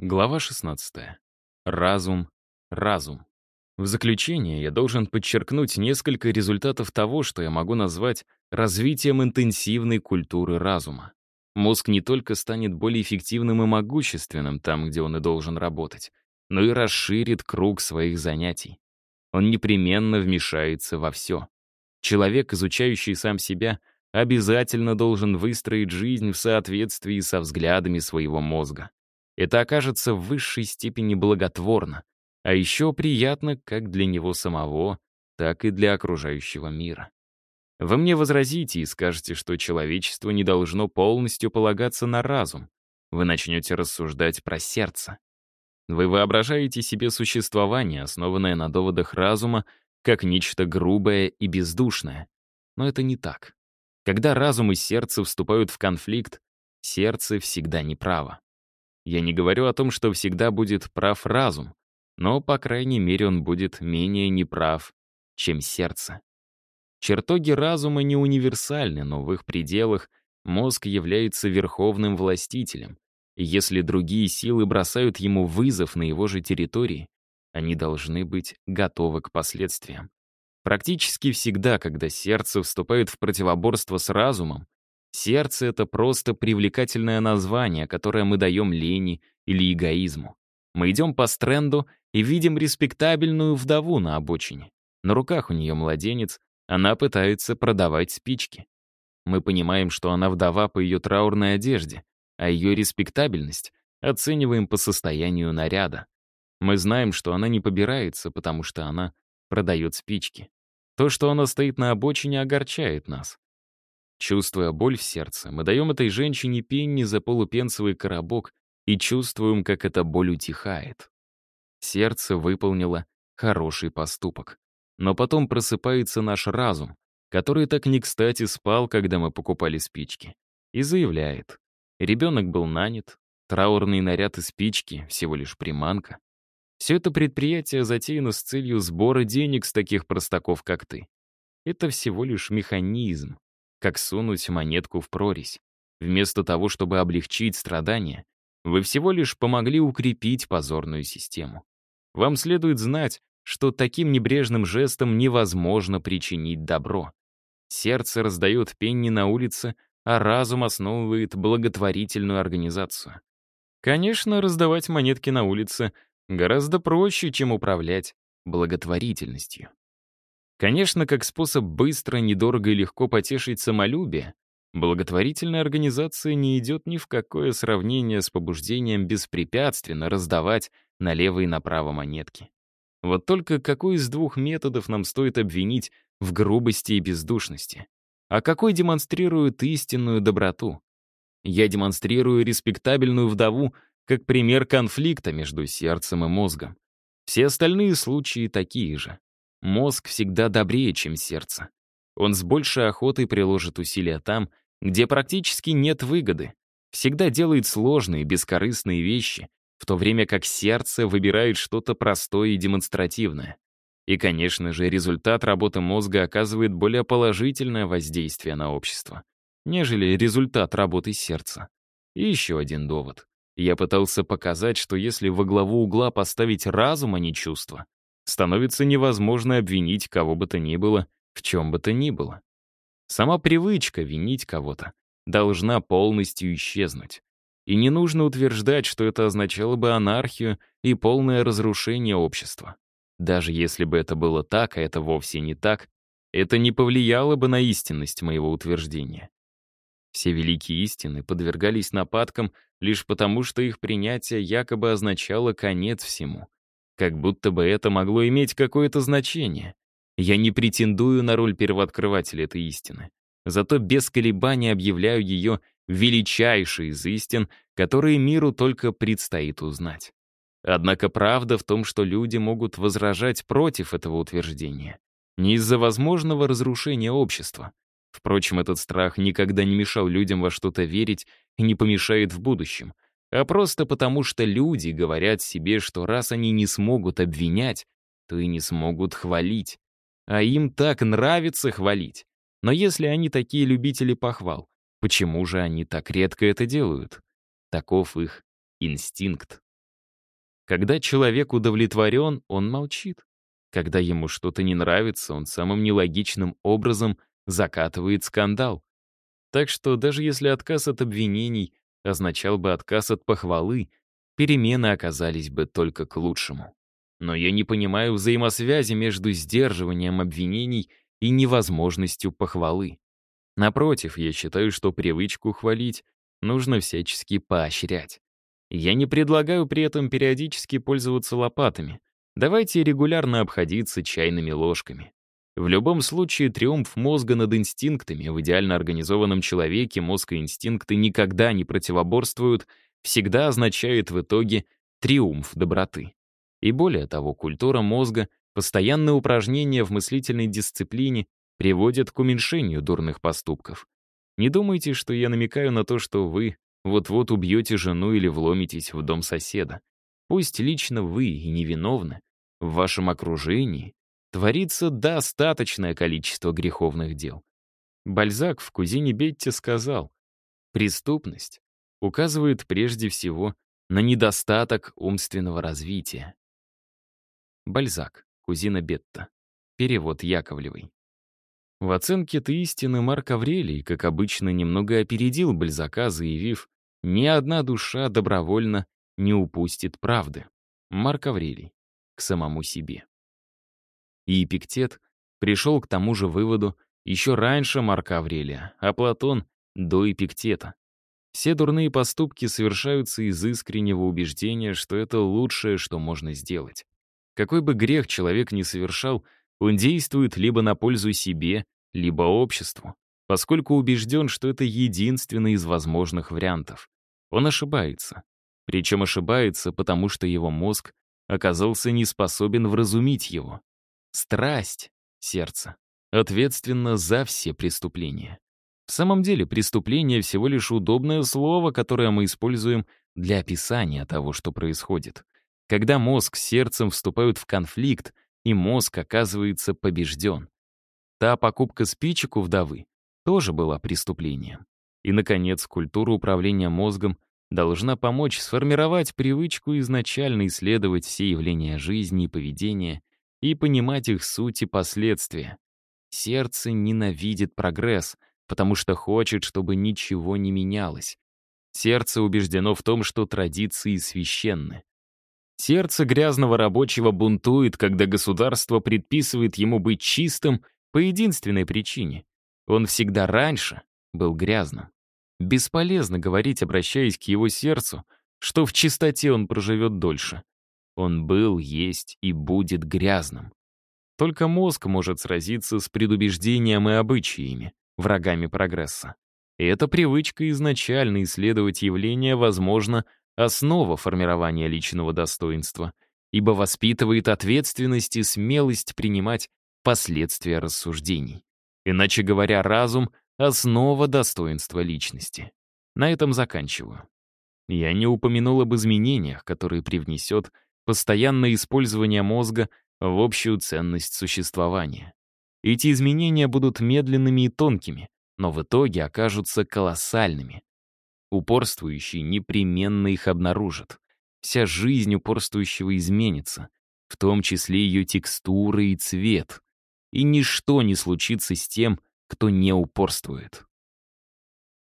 Глава 16. Разум, разум. В заключение я должен подчеркнуть несколько результатов того, что я могу назвать развитием интенсивной культуры разума. Мозг не только станет более эффективным и могущественным там, где он и должен работать, но и расширит круг своих занятий. Он непременно вмешается во все. Человек, изучающий сам себя, обязательно должен выстроить жизнь в соответствии со взглядами своего мозга. Это окажется в высшей степени благотворно, а еще приятно как для него самого, так и для окружающего мира. Вы мне возразите и скажете, что человечество не должно полностью полагаться на разум. Вы начнете рассуждать про сердце. Вы воображаете себе существование, основанное на доводах разума, как нечто грубое и бездушное. Но это не так. Когда разум и сердце вступают в конфликт, сердце всегда неправо. Я не говорю о том, что всегда будет прав разум, но, по крайней мере, он будет менее неправ, чем сердце. Чертоги разума не универсальны, но в их пределах мозг является верховным властителем, и если другие силы бросают ему вызов на его же территории, они должны быть готовы к последствиям. Практически всегда, когда сердце вступает в противоборство с разумом, Сердце — это просто привлекательное название, которое мы даем лени или эгоизму. Мы идем по стренду и видим респектабельную вдову на обочине. На руках у нее младенец, она пытается продавать спички. Мы понимаем, что она вдова по ее траурной одежде, а ее респектабельность оцениваем по состоянию наряда. Мы знаем, что она не побирается, потому что она продает спички. То, что она стоит на обочине, огорчает нас. Чувствуя боль в сердце, мы даем этой женщине пенни за полупенсовый коробок и чувствуем, как эта боль утихает. Сердце выполнило хороший поступок. Но потом просыпается наш разум, который так не кстати спал, когда мы покупали спички, и заявляет. Ребенок был нанят, траурный наряд и спички — всего лишь приманка. Все это предприятие затеяно с целью сбора денег с таких простаков, как ты. Это всего лишь механизм, как сунуть монетку в прорезь. Вместо того, чтобы облегчить страдания, вы всего лишь помогли укрепить позорную систему. Вам следует знать, что таким небрежным жестом невозможно причинить добро. Сердце раздает пенни на улице, а разум основывает благотворительную организацию. Конечно, раздавать монетки на улице гораздо проще, чем управлять благотворительностью. Конечно, как способ быстро, недорого и легко потешить самолюбие, благотворительная организация не идет ни в какое сравнение с побуждением беспрепятственно раздавать налево и направо монетки. Вот только какой из двух методов нам стоит обвинить в грубости и бездушности? А какой демонстрирует истинную доброту? Я демонстрирую респектабельную вдову как пример конфликта между сердцем и мозгом. Все остальные случаи такие же. Мозг всегда добрее, чем сердце. Он с большей охотой приложит усилия там, где практически нет выгоды. Всегда делает сложные, бескорыстные вещи, в то время как сердце выбирает что-то простое и демонстративное. И, конечно же, результат работы мозга оказывает более положительное воздействие на общество, нежели результат работы сердца. И еще один довод. Я пытался показать, что если во главу угла поставить разум, а не чувство, становится невозможно обвинить кого бы то ни было в чем бы то ни было. Сама привычка винить кого-то должна полностью исчезнуть. И не нужно утверждать, что это означало бы анархию и полное разрушение общества. Даже если бы это было так, а это вовсе не так, это не повлияло бы на истинность моего утверждения. Все великие истины подвергались нападкам лишь потому, что их принятие якобы означало конец всему — как будто бы это могло иметь какое-то значение. Я не претендую на роль первооткрывателя этой истины. Зато без колебаний объявляю ее величайшей из истин, которые миру только предстоит узнать. Однако правда в том, что люди могут возражать против этого утверждения. Не из-за возможного разрушения общества. Впрочем, этот страх никогда не мешал людям во что-то верить и не помешает в будущем — а просто потому, что люди говорят себе, что раз они не смогут обвинять, то и не смогут хвалить. А им так нравится хвалить. Но если они такие любители похвал, почему же они так редко это делают? Таков их инстинкт. Когда человек удовлетворен, он молчит. Когда ему что-то не нравится, он самым нелогичным образом закатывает скандал. Так что даже если отказ от обвинений означал бы отказ от похвалы, перемены оказались бы только к лучшему. Но я не понимаю взаимосвязи между сдерживанием обвинений и невозможностью похвалы. Напротив, я считаю, что привычку хвалить нужно всячески поощрять. Я не предлагаю при этом периодически пользоваться лопатами. Давайте регулярно обходиться чайными ложками. В любом случае, триумф мозга над инстинктами в идеально организованном человеке мозг и инстинкты никогда не противоборствуют, всегда означает в итоге триумф доброты. И более того, культура мозга, постоянные упражнения в мыслительной дисциплине приводят к уменьшению дурных поступков. Не думайте, что я намекаю на то, что вы вот-вот убьете жену или вломитесь в дом соседа. Пусть лично вы и невиновны, в вашем окружении творится достаточное количество греховных дел. Бальзак в «Кузине Бетти» сказал, «Преступность указывает прежде всего на недостаток умственного развития». Бальзак, «Кузина Бетта». Перевод Яковлевой. В оценке этой истины Марк Аврелий, как обычно, немного опередил Бальзака, заявив, «Ни одна душа добровольно не упустит правды». Марк Аврелий. К самому себе. И Эпиктет пришел к тому же выводу еще раньше Марка Аврелия, а Платон — до Эпиктета. Все дурные поступки совершаются из искреннего убеждения, что это лучшее, что можно сделать. Какой бы грех человек ни совершал, он действует либо на пользу себе, либо обществу, поскольку убежден, что это единственный из возможных вариантов. Он ошибается. Причем ошибается, потому что его мозг оказался не способен вразумить его. Страсть, сердце, ответственно за все преступления. В самом деле, преступление — всего лишь удобное слово, которое мы используем для описания того, что происходит. Когда мозг с сердцем вступают в конфликт, и мозг оказывается побежден. Та покупка спичек у вдовы тоже была преступлением. И, наконец, культура управления мозгом должна помочь сформировать привычку изначально исследовать все явления жизни и поведения и понимать их суть и последствия. Сердце ненавидит прогресс, потому что хочет, чтобы ничего не менялось. Сердце убеждено в том, что традиции священны. Сердце грязного рабочего бунтует, когда государство предписывает ему быть чистым по единственной причине. Он всегда раньше был грязным. Бесполезно говорить, обращаясь к его сердцу, что в чистоте он проживет дольше. Он был, есть и будет грязным. Только мозг может сразиться с предубеждением и обычаями, врагами прогресса. И эта привычка изначально исследовать явления, возможно, основа формирования личного достоинства, ибо воспитывает ответственность и смелость принимать последствия рассуждений. Иначе говоря, разум — основа достоинства личности. На этом заканчиваю. Я не упомянул об изменениях, которые привнесет постоянное использование мозга в общую ценность существования. Эти изменения будут медленными и тонкими, но в итоге окажутся колоссальными. Упорствующий непременно их обнаружит. Вся жизнь упорствующего изменится, в том числе ее текстура и цвет. И ничто не случится с тем, кто не упорствует.